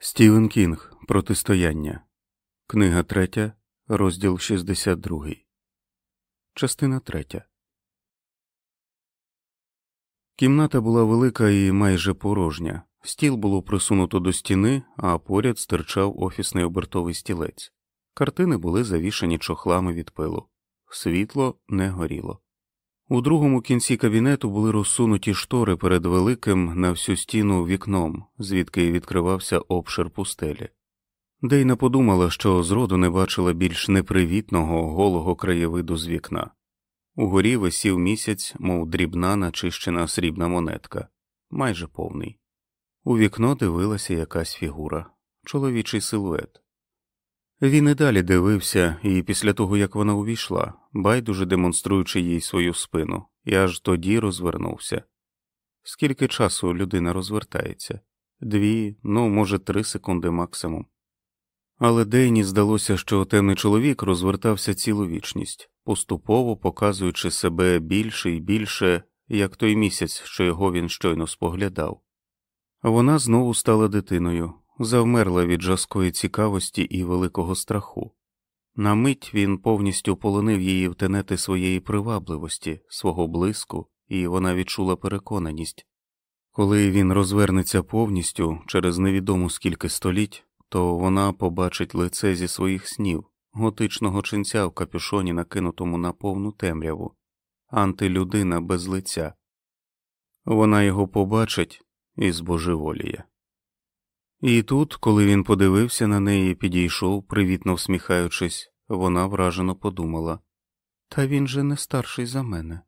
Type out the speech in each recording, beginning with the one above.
Стівен Кінг Протистояння. Книга 3, розділ 62. Частина 3. Кімната була велика і майже порожня. Стіл було присунуто до стіни, а поряд стирчав офісний обертовий стілець. Картини були завішані чохлами від пилу. Світло не горіло. У другому кінці кабінету були розсунуті штори перед великим на всю стіну вікном, звідки відкривався обшир пустелі. Дейна подумала, що зроду не бачила більш непривітного голого краєвиду з вікна. Угорі висів місяць, мов дрібна начищена срібна монетка, майже повний. У вікно дивилася якась фігура, чоловічий силует. Він і далі дивився, і після того як вона увійшла, байдуже демонструючи їй свою спину, і аж тоді розвернувся. Скільки часу людина розвертається? Дві, ну, може, три секунди максимум. Але Дейні здалося, що темний чоловік розвертався цілу вічність, поступово показуючи себе більше і більше, як той місяць, що його він щойно споглядав. Вона знову стала дитиною, завмерла від жаскої цікавості і великого страху. На мить він повністю полонив її втенети своєї привабливості, свого блиску, і вона відчула переконаність коли він розвернеться повністю через невідому скільки століть, то вона побачить лице зі своїх снів, готичного ченця в капюшоні, накинутому на повну темряву, антилюдина без лиця. Вона його побачить і збожеволіє. І тут, коли він подивився на неї підійшов, привітно всміхаючись, вона вражено подумала Та він же не старший за мене.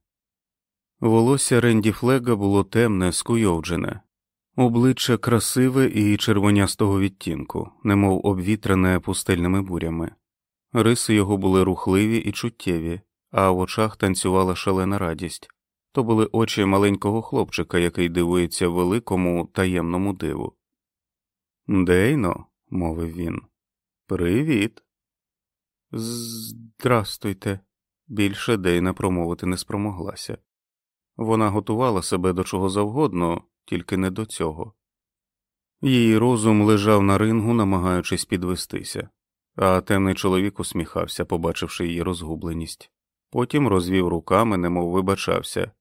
Волосся Ренді Флега було темне, скуйовджене, обличчя красиве і червонястого відтінку, немов обвітрене пустельними бурями. Риси його були рухливі і чуттєві, а в очах танцювала шалена радість то були очі маленького хлопчика, який дивується великому таємному диву. Дейно, мовив він, привіт. Здрастуйте. Більше Дейна промовити не спромоглася. Вона готувала себе до чого завгодно, тільки не до цього. Її розум лежав на рингу, намагаючись підвестися, а темний чоловік усміхався, побачивши її розгубленість. Потім розвів руками, немов вибачався.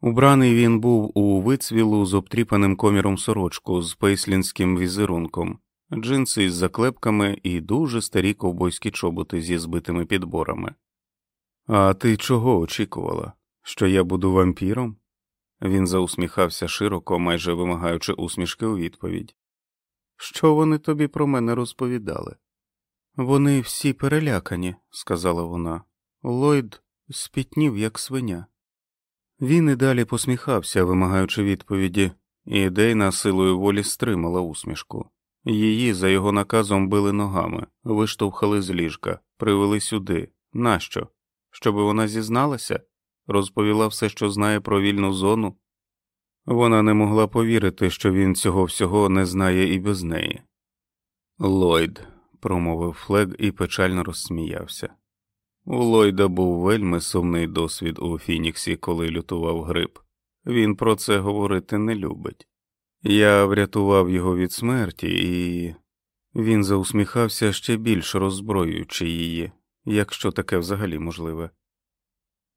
Убраний він був у вицвілу з обтріпаним коміром сорочку з пейслінським візерунком, джинси із заклепками і дуже старі ковбойські чоботи зі збитими підборами. А ти чого очікувала? Що я буду вампіром? Він заусміхався широко, майже вимагаючи усмішки у відповідь. Що вони тобі про мене розповідали? Вони всі перелякані, сказала вона. Ллойд спітнів, як свиня. Він і далі посміхався, вимагаючи відповіді, і Дейна силою волі стримала усмішку. Її за його наказом били ногами, виштовхали з ліжка, привели сюди. Нащо? Щоби вона зізналася, розповіла все, що знає про вільну зону. Вона не могла повірити, що він цього всього не знає і без неї. Ллойд, промовив Флег і печально розсміявся. У Ллойда був вельми сумний досвід у Фініксі, коли лютував грип. Він про це говорити не любить. Я врятував його від смерті, і він заусміхався ще більш роззброюючи її, якщо таке взагалі можливе.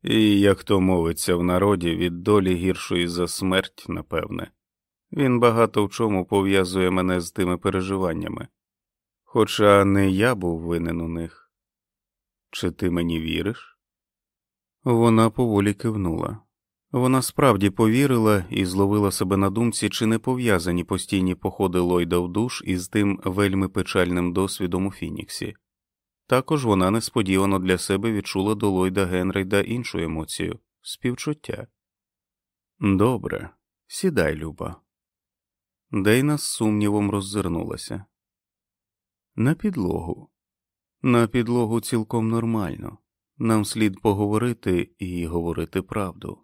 І, як то мовиться в народі, від долі гіршої за смерть, напевне, він багато в чому пов'язує мене з тими переживаннями, хоча не я був винен у них. Чи ти мені віриш? Вона поволі кивнула. Вона справді повірила і зловила себе на думці, чи не пов'язані постійні походи Ллойда в душ із тим вельми печальним досвідом у Фініксі. Також вона несподівано для себе відчула до Ллойда Генрейда іншу емоцію співчуття. Добре, сідай, Люба. Дейна з сумнівом роззирнулася. На підлогу. На підлогу цілком нормально. Нам слід поговорити і говорити правду.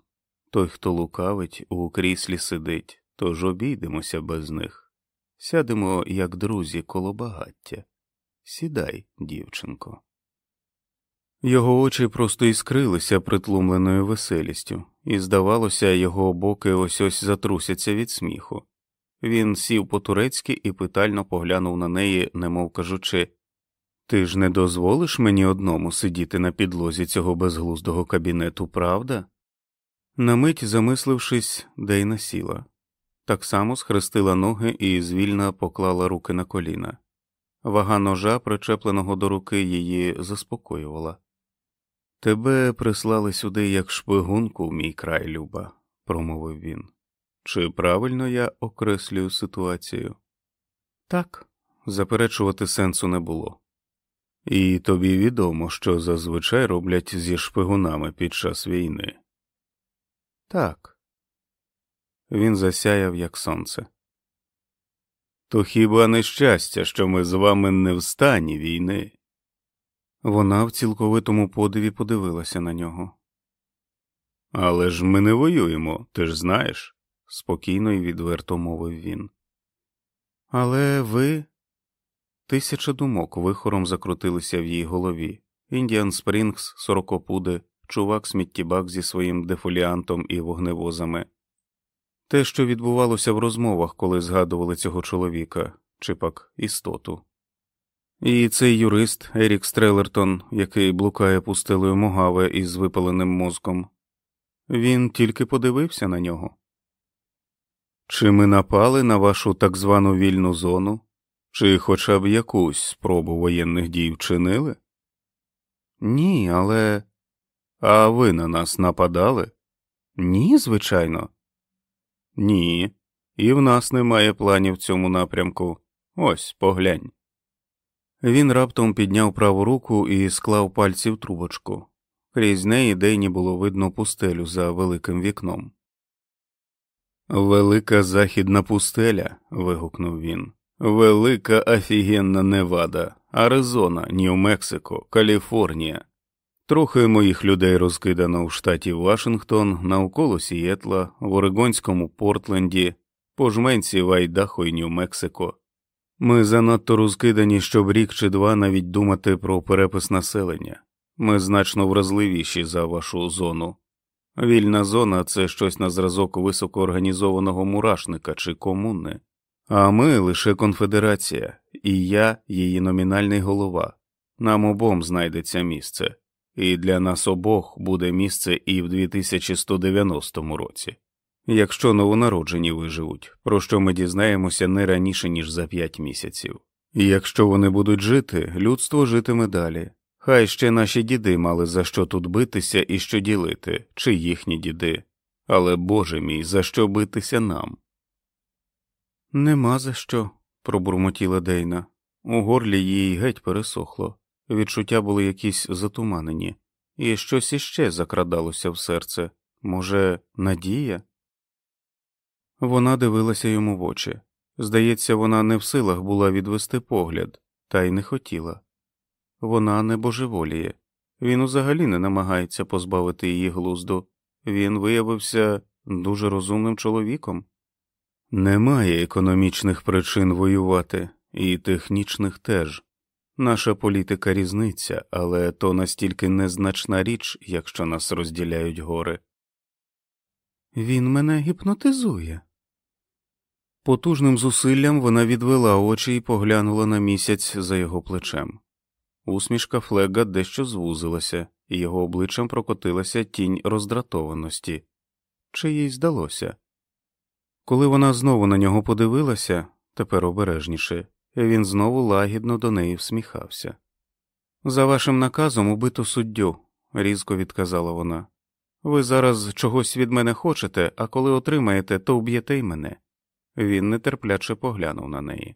Той, хто лукавить, у кріслі сидить, тож обійдемося без них. Сядемо, як друзі, коло багаття. Сідай, дівчинко. Його очі просто іскрилися притлумленою веселістю, і, здавалося, його боки ось ось затрусяться від сміху. Він сів по турецьки і питально поглянув на неї, немов кажучи Ти ж не дозволиш мені одному сидіти на підлозі цього безглуздого кабінету, правда? На мить замислившись, Дейна сіла, так само схрестила ноги і звільно поклала руки на коліна. Вага ножа, причепленого до руки, її заспокоювала. Тебе прислали сюди як шпигунку, мій край, Люба, промовив він. Чи правильно я окреслюю ситуацію? Так, заперечувати сенсу не було. І тобі відомо, що зазвичай роблять зі шпигунами під час війни. Так. Він засяяв, як сонце. То хіба не щастя, що ми з вами не в стані війни? Вона в цілковитому подиві подивилася на нього. Але ж ми не воюємо, ти ж знаєш, спокійно і відверто мовив він. Але ви. Тисяча думок вихором закрутилися в її голові. Індіан Спрінгс, сорокопуди, чувак сміттєбак зі своїм дефоліантом і вогневозами. Те, що відбувалося в розмовах, коли згадували цього чоловіка, чи пак істоту. І цей юрист Ерік Стрелертон, який блукає пустелею Могаве із випаленим мозком, він тільки подивився на нього. Чи ми напали на вашу так звану вільну зону, чи хоча б якусь спробу воєнних дій вчинили? Ні, але. А ви на нас нападали? Ні, звичайно. Ні, і в нас немає планів в цьому напрямку. Ось поглянь. Він раптом підняв праву руку і склав пальці в трубочку. Крізь неї Дейні було видно пустелю за великим вікном. Велика західна пустеля. вигукнув він. Велика офігенна Невада, Аризона, Нью-Мексико, Каліфорнія. Трохи моїх людей розкидано в штаті Вашингтон, навколо Сієтла, в Орегонському Портленді, по жменці в Айдахо і Нью-Мексико. Ми занадто розкидані, щоб рік чи два навіть думати про перепис населення. Ми значно вразливіші за вашу зону. Вільна зона це щось на зразок високоорганізованого мурашника чи комуни, а ми лише конфедерація, і я її номінальний голова. Нам обом знайдеться місце, і для нас обох буде місце і в 2190 році якщо новонароджені виживуть, про що ми дізнаємося не раніше, ніж за п'ять місяців. І якщо вони будуть жити, людство житиме далі. Хай ще наші діди мали за що тут битися і що ділити, чи їхні діди, але Боже мій, за що битися нам? Нема за що, пробурмотіла Дейна. У горлі їй геть пересохло, відчуття були якісь затуманені, і щось іще закрадалося в серце. Може, надія? Вона дивилася йому в очі. Здається, вона не в силах була відвести погляд, та й не хотіла. Вона не божеволіє, він взагалі не намагається позбавити її глузду. Він виявився дуже розумним чоловіком. Немає економічних причин воювати, і технічних теж. Наша політика різниця, але то настільки незначна річ, якщо нас розділяють гори. Він мене гіпнотизує. Потужним зусиллям вона відвела очі і поглянула на місяць за його плечем. Усмішка Флега дещо звузилася, і його обличчям прокотилася тінь роздратованості. Чи їй здалося? Коли вона знову на нього подивилася, тепер обережніше, він знову лагідно до неї всміхався. За вашим наказом убито суддю, різко відказала вона. Ви зараз чогось від мене хочете, а коли отримаєте, то вб'єте й мене. Він нетерпляче поглянув на неї.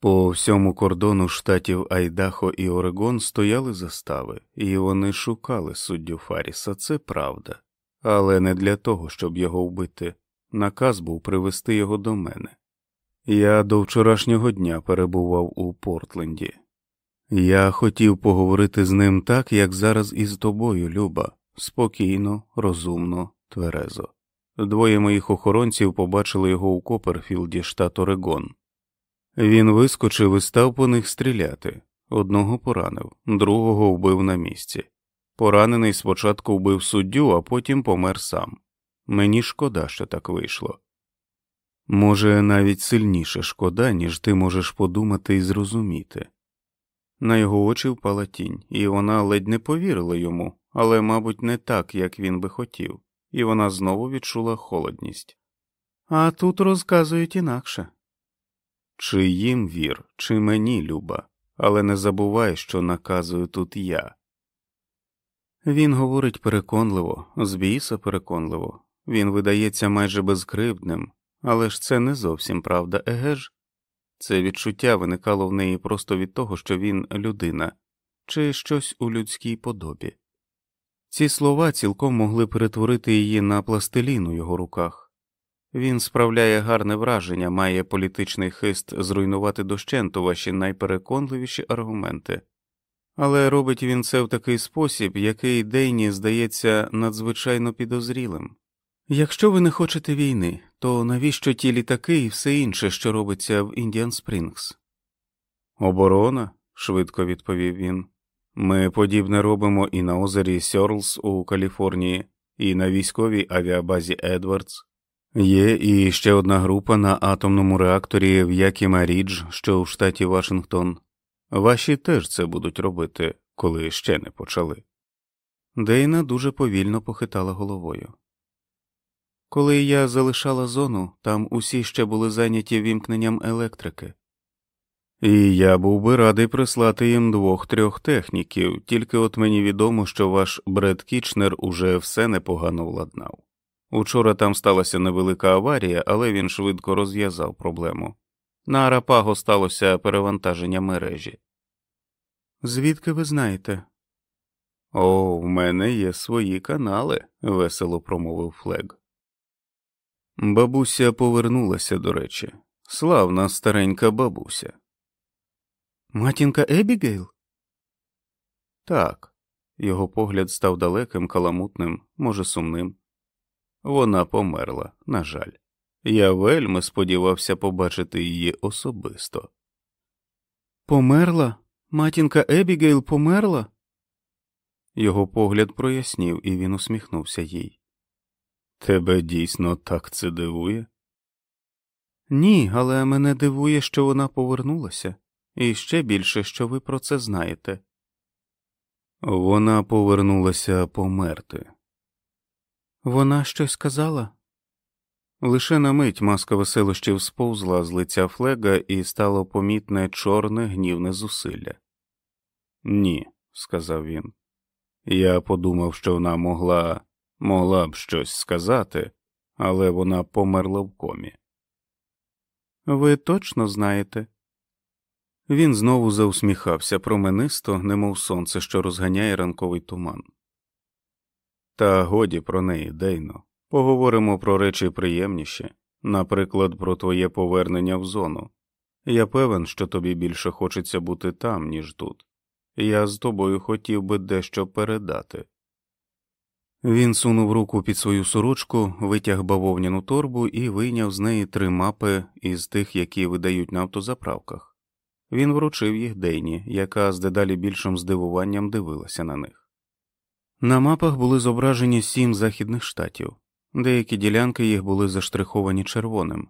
По всьому кордону штатів Айдахо і Орегон стояли застави, і вони шукали суддю Фаріса, це правда, але не для того, щоб його вбити. Наказ був привести його до мене. Я до вчорашнього дня перебував у Портленді. Я хотів поговорити з ним так, як зараз із тобою, Люба, спокійно, розумно, тверезо. Двоє моїх охоронців побачили його у Коперфілді, штат Орегон. Він вискочив і став по них стріляти. Одного поранив, другого вбив на місці. Поранений спочатку вбив суддю, а потім помер сам. Мені шкода, що так вийшло. Може, навіть сильніше шкода, ніж ти можеш подумати і зрозуміти. На його очі впала тінь, і вона ледь не повірила йому, але, мабуть, не так, як він би хотів, і вона знову відчула холодність. А тут розказують інакше. Чи їм вір, чи мені, Люба, але не забувай, що наказую тут я. Він говорить переконливо, з біса переконливо, він видається майже безкривдним, але ж це не зовсім правда, еге ж? Це відчуття виникало в неї просто від того, що він людина, чи щось у людській подобі. Ці слова цілком могли перетворити її на пластилін у його руках. Він справляє гарне враження, має політичний хист зруйнувати дощенту ваші найпереконливіші аргументи, але робить він це в такий спосіб, який Дейні здається надзвичайно підозрілим. Якщо ви не хочете війни, то навіщо ті літаки і все інше, що робиться в Індіан Спрінгс? Оборона, швидко відповів він. Ми подібне робимо і на озері Сьорлс у Каліфорнії, і на військовій авіабазі Едвардс. Є і ще одна група на атомному реакторі в Якіма Рідж, що в штаті Вашингтон. Ваші теж це будуть робити, коли ще не почали. Дейна дуже повільно похитала головою. Коли я залишала зону, там усі ще були зайняті вімкненням електрики. І я був би радий прислати їм двох-трьох техніків, тільки от мені відомо, що ваш Бред Кічнер уже все непогано владнав. Учора там сталася невелика аварія, але він швидко розв'язав проблему. На Арапаго сталося перевантаження мережі. Звідки ви знаєте? О, в мене є свої канали, весело промовив Флег. Бабуся повернулася, до речі, славна старенька бабуся. Матінка Ебігейл? Так, його погляд став далеким, каламутним, може, сумним. Вона померла, на жаль. Я вельми сподівався побачити її особисто. Померла? Матінка Ебігейл померла? Його погляд прояснів, і він усміхнувся їй. Тебе дійсно так це дивує? Ні, але мене дивує, що вона повернулася, і ще більше, що ви про це знаєте. Вона повернулася померти. Вона щось сказала? Лише на мить маска веселощів сповзла з лиця флега і стало помітне чорне гнівне зусилля. Ні, сказав він. Я подумав, що вона могла могла б щось сказати, але вона померла в комі. Ви точно знаєте? Він знову заусміхався променисто, немов сонце, що розганяє ранковий туман. Та годі про неї, Дейно. Поговоримо про речі приємніші, наприклад, про твоє повернення в зону. Я певен, що тобі більше хочеться бути там, ніж тут. Я з тобою хотів би дещо передати. Він сунув руку під свою сорочку, витяг бавовняну торбу і вийняв з неї три мапи із тих, які видають на автозаправках. Він вручив їх Дейні, яка з дедалі більшим здивуванням дивилася на них. На мапах були зображені сім західних штатів, деякі ділянки їх були заштриховані червоним.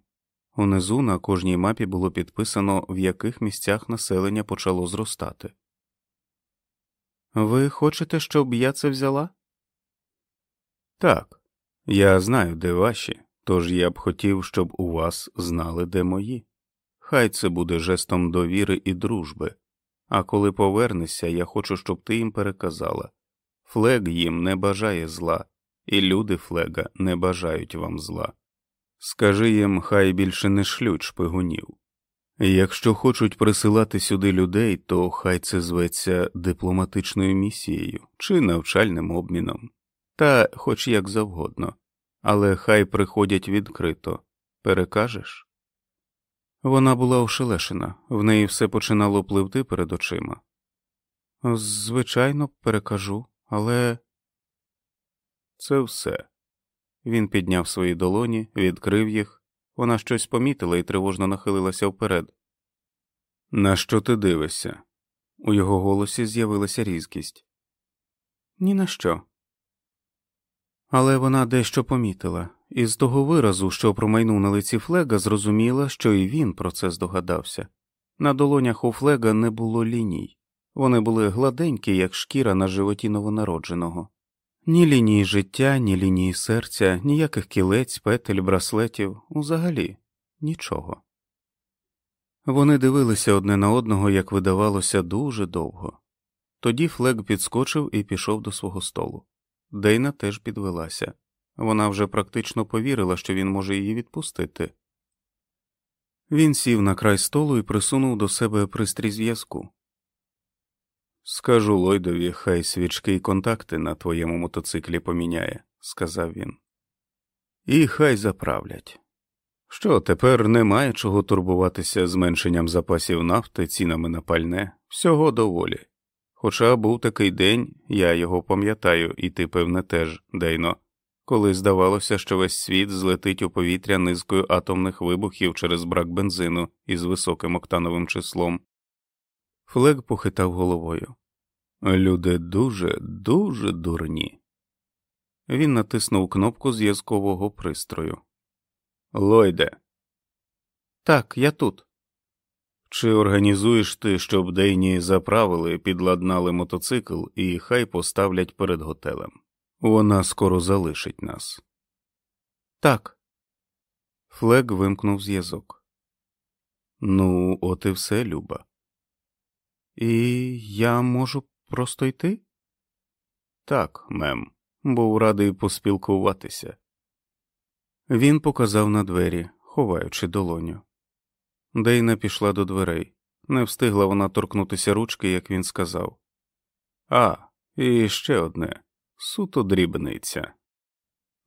Унизу на кожній мапі було підписано, в яких місцях населення почало зростати. Ви хочете, щоб я це взяла? Так, я знаю, де ваші, тож я б хотів, щоб у вас знали, де мої. Хай це буде жестом довіри і дружби, а коли повернешся, я хочу, щоб ти їм переказала Флег їм не бажає зла, і люди флега не бажають вам зла. Скажи їм, хай більше не шлють шпигунів. Якщо хочуть присилати сюди людей, то хай це зветься дипломатичною місією чи навчальним обміном та хоч як завгодно, але хай приходять відкрито. Перекажеш? Вона була ошелешена, в неї все починало пливти перед очима. Звичайно, перекажу, але це все. Він підняв свої долоні, відкрив їх, вона щось помітила і тривожно нахилилася вперед. На що ти дивишся? У його голосі з'явилася різкість. Ні на що. Але вона дещо помітила, із того виразу, що промайнув на лиці Флега, зрозуміла, що і він про це здогадався. На долонях у Флега не було ліній, вони були гладенькі, як шкіра на животі новонародженого. Ні лінії життя, ні лінії серця, ніяких кілець, петель, браслетів, взагалі нічого. Вони дивилися одне на одного, як видавалося, дуже довго. Тоді Флег підскочив і пішов до свого столу. Дейна теж підвелася. Вона вже практично повірила, що він може її відпустити. Він сів на край столу і присунув до себе пристрій зв'язку. Скажу Лойдові, хай свічки й контакти на твоєму мотоциклі поміняє, сказав він. І хай заправлять. Що тепер немає чого турбуватися зменшенням запасів нафти, цінами на пальне, всього доволі. Хоча був такий день, я його пам'ятаю, і ти, певне, теж, Дейно, коли здавалося, що весь світ злетить у повітря низкою атомних вибухів через брак бензину із високим октановим числом. Флег похитав головою. Люди дуже, дуже дурні. Він натиснув кнопку зв'язкового пристрою. Лойде. Так, я тут. Чи організуєш ти, щоб Дейні заправили, підладнали мотоцикл і хай поставлять перед готелем? Вона скоро залишить нас. Так. Флег вимкнув зв'язок. Ну, от і все, Люба. І я можу просто йти? Так, мем, був радий поспілкуватися. Він показав на двері, ховаючи долоню. Дейна пішла до дверей. Не встигла вона торкнутися ручки, як він сказав. А, і ще одне суто дрібниця.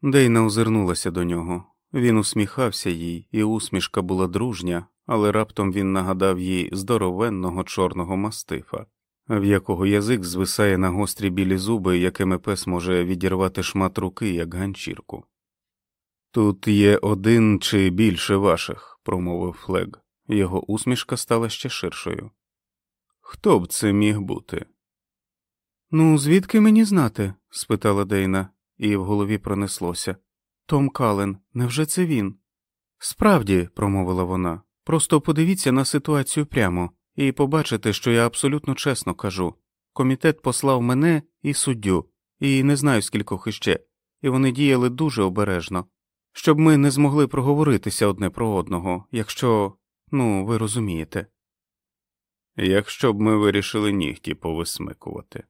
Дейна озирнулася до нього. Він усміхався їй, і усмішка була дружня, але раптом він нагадав їй здоровенного чорного мастифа, в якого язик звисає на гострі білі зуби, якими пес може відірвати шмат руки, як ганчірку. Тут є один чи більше ваших, промовив Флег. Його усмішка стала ще ширшою. Хто б це міг бути? Ну, звідки мені знати? спитала Дейна, і в голові пронеслося. Том Кален, невже це він? Справді, промовила вона, просто подивіться на ситуацію прямо і побачите, що я абсолютно чесно кажу. Комітет послав мене і суддю, і не знаю скількох іще, і вони діяли дуже обережно, щоб ми не змогли проговоритися одне про одного, якщо, ну, ви розумієте. Якщо б ми вирішили нігті повисмикувати.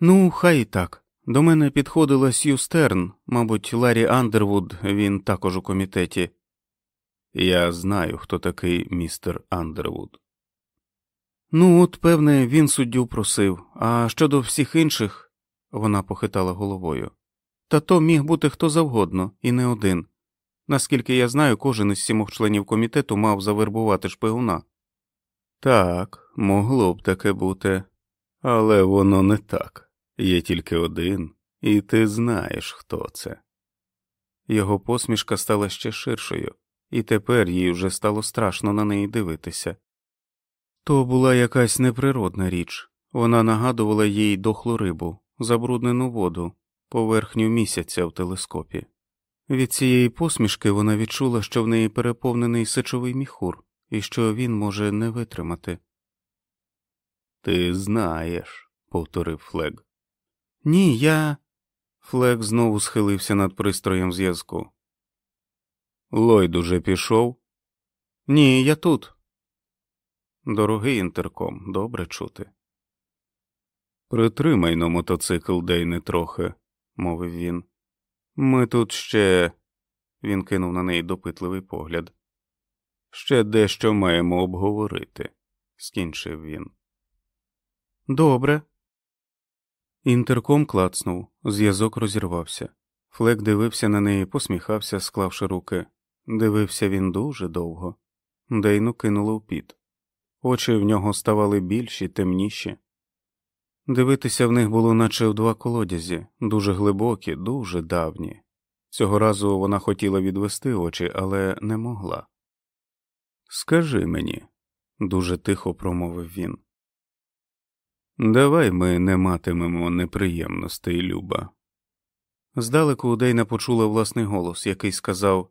Ну, хай і так. До мене підходила Сью Стерн, мабуть, Ларі Андервуд, він також у комітеті. Я знаю, хто такий містер Андервуд. Ну, от, певне, він суддю просив, а щодо всіх інших, вона похитала головою. Та то міг бути хто завгодно, і не один. Наскільки я знаю, кожен із сімох членів комітету мав завербувати шпигуна. Так, могло б таке бути, але воно не так. Є тільки один, і ти знаєш, хто це. Його посмішка стала ще ширшою, і тепер їй вже стало страшно на неї дивитися. То була якась неприродна річ, вона нагадувала їй дохлу рибу, забруднену воду, поверхню місяця в телескопі. Від цієї посмішки вона відчула, що в неї переповнений сечовий міхур і що він може не витримати. Ти знаєш, повторив Флег. Ні, я. Флег знову схилився над пристроєм зв'язку. Лойд уже пішов? Ні, я тут. Дорогий інтерком, добре чути. Притримай на мотоцикл Дейне трохи, мовив він. Ми тут ще. Він кинув на неї допитливий погляд. Ще дещо маємо обговорити, скінчив він. Добре. Інтерком клацнув, зв'язок розірвався. Флек дивився на неї, посміхався, склавши руки. Дивився він дуже довго. Дейну кинуло в піт. Очі в нього ставали більші, темніші. Дивитися в них було, наче в два колодязі, дуже глибокі, дуже давні. Цього разу вона хотіла відвести очі, але не могла. Скажи мені, дуже тихо промовив він. Давай ми не матимемо неприємностей, Люба. Здалеку Дейна почула власний голос, який сказав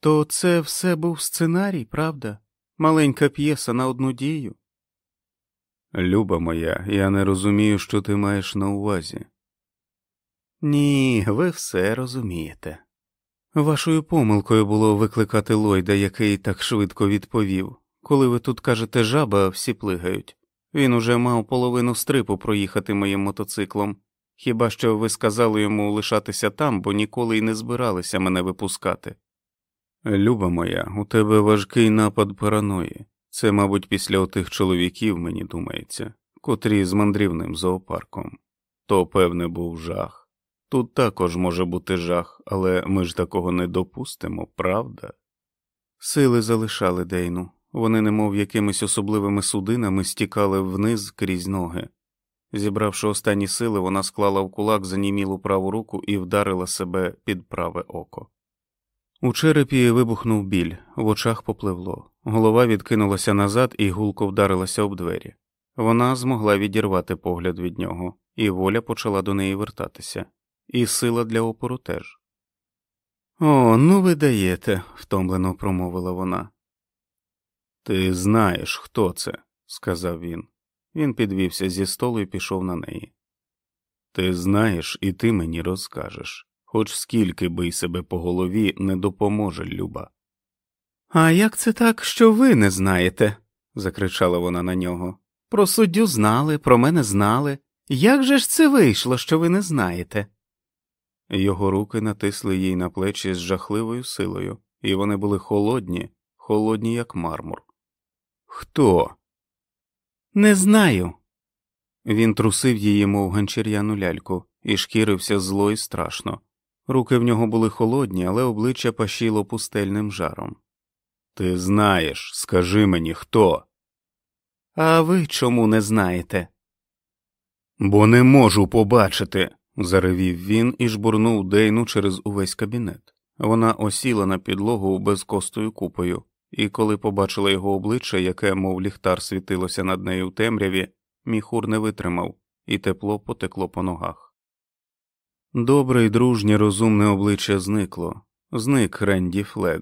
То це все був сценарій, правда? Маленька п'єса на одну дію. Люба моя, я не розумію, що ти маєш на увазі. Ні, ви все розумієте. Вашою помилкою було викликати Лойда, який так швидко відповів. Коли ви тут кажете жаба, всі плигають. Він уже мав половину стрипу проїхати моїм мотоциклом. Хіба що ви сказали йому лишатися там, бо ніколи й не збиралися мене випускати. Люба моя, у тебе важкий напад параної. Це, мабуть, після отих чоловіків, мені думається, котрі з мандрівним зоопарком. То, певне, був жах. Тут також може бути жах, але ми ж такого не допустимо, правда? Сили залишали Дейну, вони, немов якимись особливими судинами, стікали вниз крізь ноги. Зібравши останні сили, вона склала в кулак занімілу праву руку і вдарила себе під праве око. У черепі вибухнув біль, в очах попливло, голова відкинулася назад і гулко вдарилася об двері. Вона змогла відірвати погляд від нього, і воля почала до неї вертатися, і сила для опору теж. О, ну ви даєте, втомлено промовила вона. Ти знаєш, хто це, сказав він. Він підвівся зі столу і пішов на неї. Ти знаєш, і ти мені розкажеш, хоч скільки бий себе по голові не допоможе Люба. А як це так, що ви не знаєте? закричала вона на нього. Про суддю знали, про мене знали. Як же ж це вийшло, що ви не знаєте? Його руки натисли їй на плечі з жахливою силою, і вони були холодні, холодні, як мармур. Хто? Не знаю. Він трусив її, мов ганчір'яну ляльку, і шкірився зло і страшно. Руки в нього були холодні, але обличчя пашіло пустельним жаром. Ти знаєш, скажи мені, хто? А ви чому не знаєте? Бо не можу побачити, заревів він і жбурнув Дейну через увесь кабінет. Вона осіла на підлогу безкостою купою і коли побачила його обличчя, яке, мов ліхтар, світилося над нею в темряві, міхур не витримав, і тепло потекло по ногах. Добре й дружнє розумне обличчя зникло, зник Ренді Флег.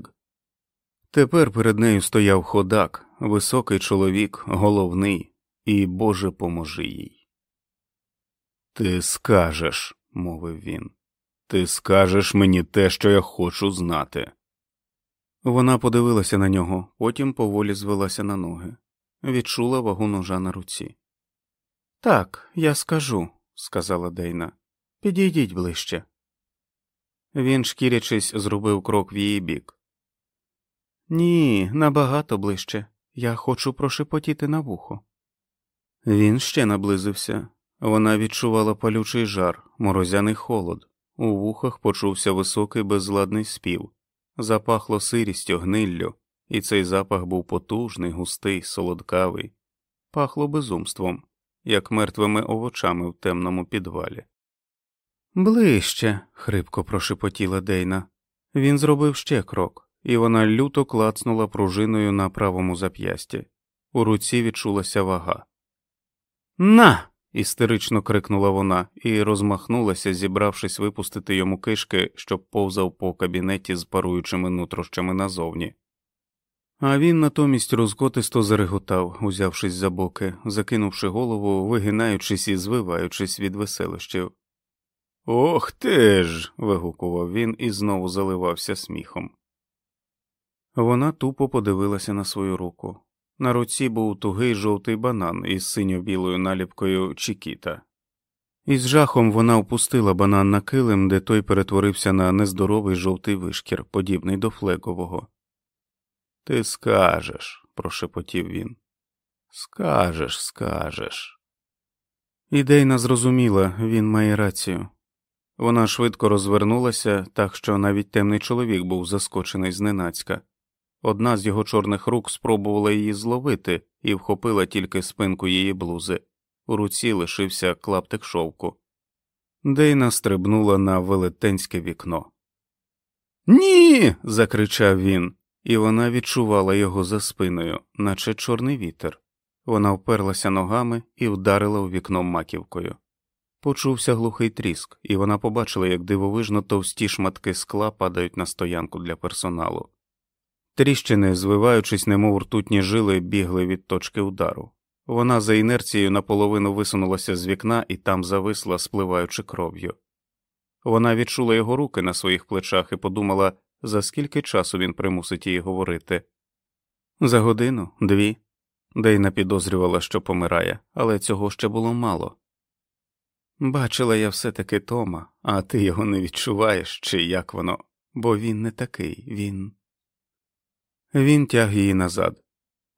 Тепер перед нею стояв ходак, високий чоловік, головний, і Боже поможи їй. Ти скажеш, мовив він, ти скажеш мені те, що я хочу знати. Вона подивилася на нього, потім поволі звелася на ноги, відчула вагу ножа на руці. Так, я скажу, сказала Дейна. Підійдіть ближче. Він, шкірячись, зробив крок в її бік. Ні, набагато ближче. Я хочу прошепотіти на вухо. Він ще наблизився. Вона відчувала палючий жар, морозяний холод. У вухах почувся високий безладний спів запахло сирістю, гниллю, і цей запах був потужний, густий, солодкавий, пахло безумством, як мертвими овочами в темному підвалі. Ближче, хрипко прошепотіла Дейна. Він зробив ще крок, і вона люто клацнула пружиною на правому зап'ясті. У руці відчулася вага. На істерично крикнула вона і розмахнулася, зібравшись випустити йому кишки, щоб повзав по кабінеті з паруючими нутрощами назовні. А він натомість розкотисто зареготав, узявшись за боки, закинувши голову, вигинаючись і звиваючись від веселощів. Ох ти ж. вигукував він і знову заливався сміхом. Вона тупо подивилася на свою руку. На руці був тугий жовтий банан із синьо-білою наліпкою Чікіта. Із жахом вона впустила банан на килим, де той перетворився на нездоровий жовтий вишкір, подібний до флегового. Ти скажеш, прошепотів він. Скажеш, скажеш. Ідейна зрозуміла, він має рацію. Вона швидко розвернулася, так що навіть темний чоловік був заскочений зненацька. Одна з його чорних рук спробувала її зловити і вхопила тільки спинку її блузи. У руці лишився клаптик шовку. Дейна стрибнула на велетенське вікно. Ні. закричав він, і вона відчувала його за спиною, наче чорний вітер. Вона вперлася ногами і вдарила у вікно маківкою. Почувся глухий тріск, і вона побачила, як дивовижно товсті шматки скла падають на стоянку для персоналу. Тріщини, звиваючись, немов ртутні жили, бігли від точки удару. Вона за інерцією наполовину висунулася з вікна і там зависла, спливаючи кров'ю. Вона відчула його руки на своїх плечах і подумала, за скільки часу він примусить її говорити. За годину, дві. Дейна підозрювала, що помирає, але цього ще було мало. Бачила я все таки Тома, а ти його не відчуваєш, чи як воно, бо він не такий, він. Він тяг її назад.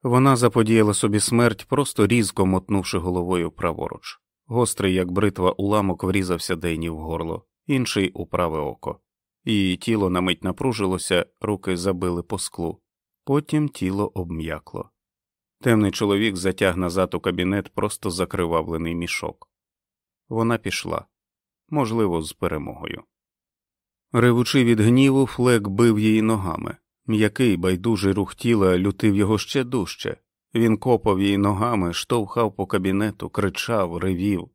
Вона заподіяла собі смерть, просто різко мотнувши головою праворуч. Гострий, як бритва, уламок врізався Дейні в горло, інший у праве око. Її тіло на мить напружилося, руки забили по склу, потім тіло обм'якло. Темний чоловік затяг назад у кабінет просто закривавлений мішок. Вона пішла, можливо, з перемогою. Ревучи від гніву, Флек бив її ногами. М'який байдужий рух тіла лютив його ще дужче. Він копав її ногами, штовхав по кабінету, кричав, ревів.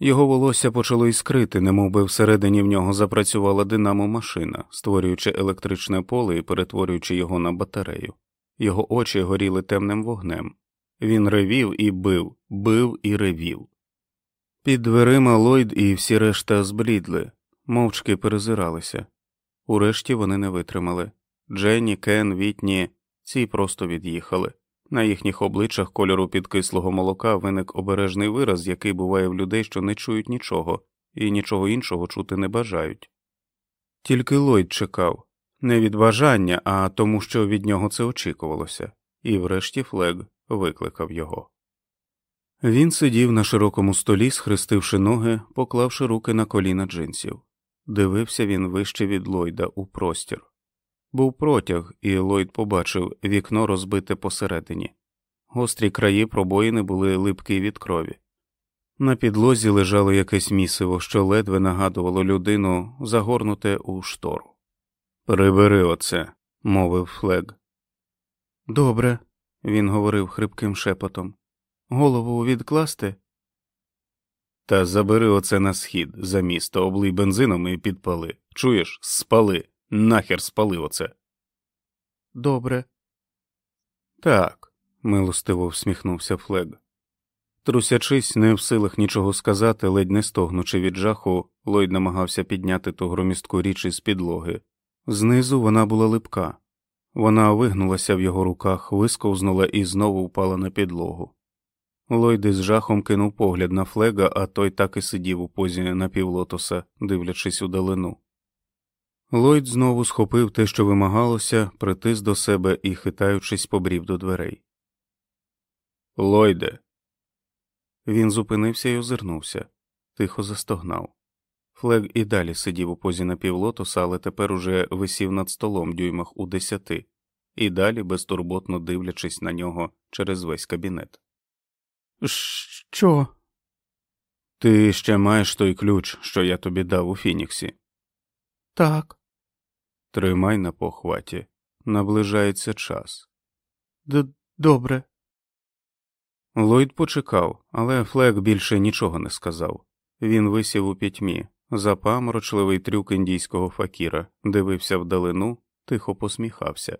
Його волосся почало іскрити, немов би всередині в нього запрацювала динамо машина, створюючи електричне поле і перетворюючи його на батарею. Його очі горіли темним вогнем. Він ревів і бив, бив і ревів. Під дверима Ллойд і всі решта зблідли, мовчки перезиралися. Урешті вони не витримали. Дженні, Кен, Вітні, ці просто від'їхали. На їхніх обличчях кольору підкислого молока виник обережний вираз, який буває в людей, що не чують нічого, і нічого іншого чути не бажають. Тільки Ллойд чекав не від бажання, а тому, що від нього це очікувалося, і врешті Флег викликав його. Він сидів на широкому столі, схрестивши ноги, поклавши руки на коліна джинсів. Дивився він вище від Ллойда у простір. Був протяг, і Ллойд побачив вікно розбите посередині. Гострі краї пробоїни були липкі від крові. На підлозі лежало якесь місиво, що ледве нагадувало людину, загорнуте у штору. Прибери оце, мовив Флег. Добре, він говорив хрипким шепотом. Голову відкласти? Та забери оце на схід за місто, облий бензином і підпали. Чуєш, спали. Нахер спали оце. Добре. Так, милостиво всміхнувся Флег. Трусячись, не в силах нічого сказати, ледь не стогнучи від жаху, Лойд намагався підняти ту громістку річ із підлоги. Знизу вона була липка. Вона вигнулася в його руках, висковзнула і знову впала на підлогу. Лойд із жахом кинув погляд на флега, а той так і сидів у позі напівлотоса, дивлячись удалину. Лойд знову схопив те, що вимагалося, притис до себе і, хитаючись, побрів до дверей. Лойде. Він зупинився і озирнувся, тихо застогнав. Флег і далі сидів у позі напівлотоса, але тепер уже висів над столом дюймах у десяти, і далі безтурботно дивлячись на нього через весь кабінет. Що? Ти ще маєш той ключ, що я тобі дав у Фініксі? Так. Тримай на похваті. Наближається час. Д Добре. Ллойд почекав, але Флек більше нічого не сказав. Він висів у пітьмі, запаморочливий трюк індійського факіра, дивився вдалину, тихо посміхався.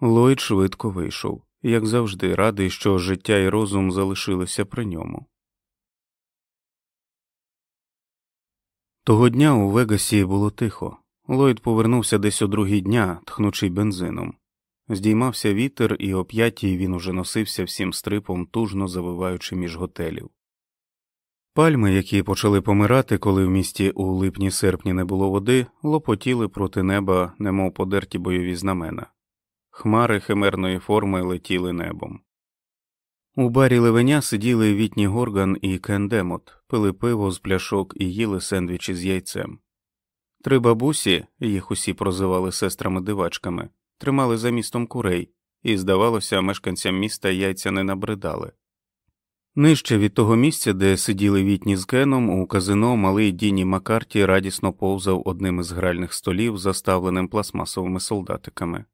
Ллойд швидко вийшов, як завжди, радий, що життя і розум залишилися при ньому. Того дня у Вегасі було тихо. Ллойд повернувся десь о другій дня, тхнучи бензином. Здіймався вітер, і о п'ятій він уже носився всім стрипом, тужно завиваючи між готелів. Пальми, які почали помирати, коли в місті у липні серпні не було води, лопотіли проти неба, немов подерті бойові знамена. Хмари химерної форми летіли небом. У барі ливеня сиділи Вітні Горган і Кендемот, пили пиво з пляшок і їли сендвічі з яйцем. Три бабусі, їх усі прозивали сестрами дивачками, тримали за містом курей, і, здавалося, мешканцям міста яйця не набридали. Нижче від того місця, де сиділи вітні з Кеном, у казино малий Діні Маккарті радісно повзав одним із гральних столів, заставленим пластмасовими солдатиками.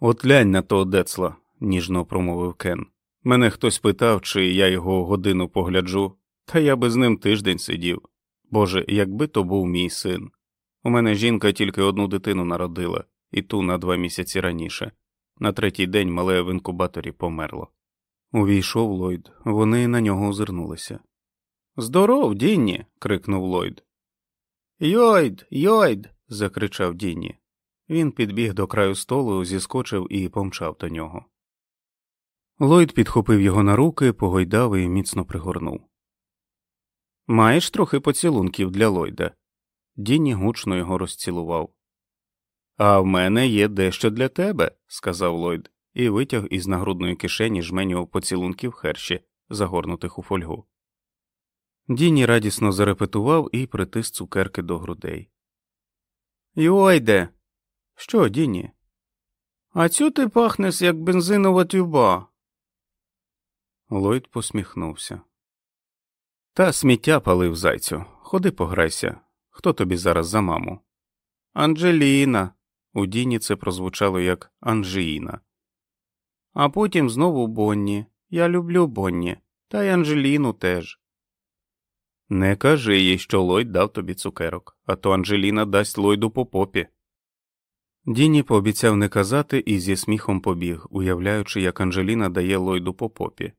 От лянь на того децла, ніжно промовив Кен. Мене хтось питав, чи я його годину погляджу, Та я би з ним тиждень сидів. Боже, якби то був мій син. У мене жінка тільки одну дитину народила, і ту на два місяці раніше. На третій день мале в інкубаторі померло. Увійшов Ллойд. Вони на нього озирнулися. Здоров, Дінні. крикнув Ллойд. Йойд, йойд. закричав Дінні. Він підбіг до краю столу, зіскочив і помчав до нього. Ллойд підхопив його на руки, погойдав і міцно пригорнув. Маєш трохи поцілунків для Ллойда?» Дінні гучно його розцілував. А в мене є дещо для тебе, сказав Ллойд, і витяг із нагрудної кишені жменю поцілунків херші, загорнутих у фольгу. Діні радісно зарепетував і притис цукерки до грудей. Йойде. Що, Діні? А цю ти пахнеш, як бензинова тюба. Ллойд посміхнувся. Та сміття палив зайцю. Ходи пограйся. Хто тобі зараз за маму? Анджеліна. У Діні це прозвучало як Анжіїна. А потім знову Бонні. Я люблю Бонні, та й Анжеліну теж. Не кажи їй, що Ллойд дав тобі цукерок, а то Анжеліна дасть Ллойду по попі. Діні пообіцяв не казати і зі сміхом побіг, уявляючи, як Анжеліна дає Ллойду по попі.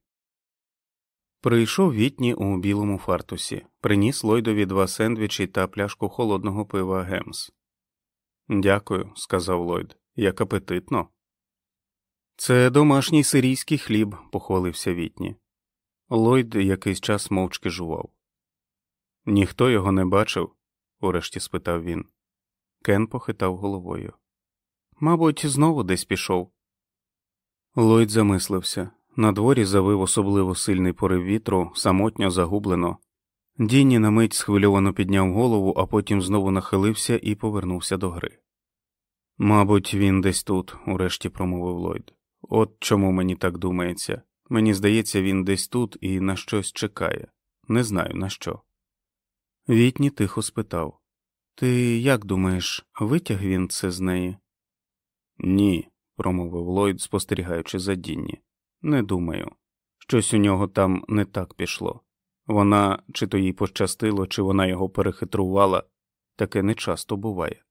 Прийшов Вітні у білому фартусі, приніс Ллойдові два сендвічі та пляшку холодного пива Гемс. Дякую, сказав Ллойд, як апетитно. Це домашній сирійський хліб, похвалився Вітні. Ллойд якийсь час мовчки жував. Ніхто його не бачив? урешті спитав він. Кен похитав головою. Мабуть, знову десь пішов. Ллойд замислився. На дворі завив особливо сильний порив вітру, самотньо загублено. Дінні на мить схвильовано підняв голову, а потім знову нахилився і повернувся до гри. Мабуть, він десь тут, урешті промовив Ллойд. От чому мені так думається. Мені здається, він десь тут і на щось чекає. Не знаю на що. Вітні тихо спитав Ти як думаєш, витяг він це з неї? Ні, промовив Ллойд, спостерігаючи за Дінні. Не думаю. Щось у нього там не так пішло. Вона чи то їй пощастило, чи вона його перехитрувала, таке не часто буває.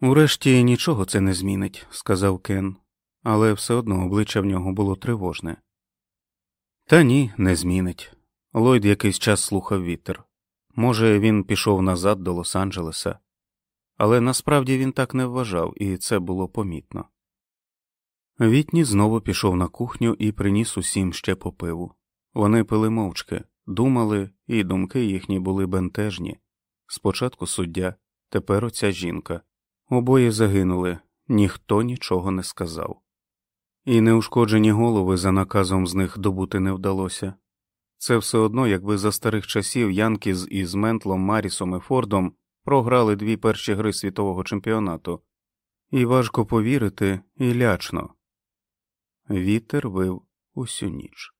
Урешті нічого це не змінить, сказав Кен, але все одно обличчя в нього було тривожне. Та ні, не змінить. Ллойд якийсь час слухав вітер. Може, він пішов назад до Лос-Анджелеса, але насправді він так не вважав, і це було помітно. Вітні знову пішов на кухню і приніс усім ще по пиву. Вони пили мовчки, думали, і думки їхні були бентежні. Спочатку суддя, тепер оця жінка. Обоє загинули, ніхто нічого не сказав. І неушкоджені голови за наказом з них добути не вдалося. Це все одно, якби за старих часів Янкіз із Ментлом, Марісом і Фордом програли дві перші гри світового чемпіонату, і важко повірити, і лячно. Вітер вив усю ніч.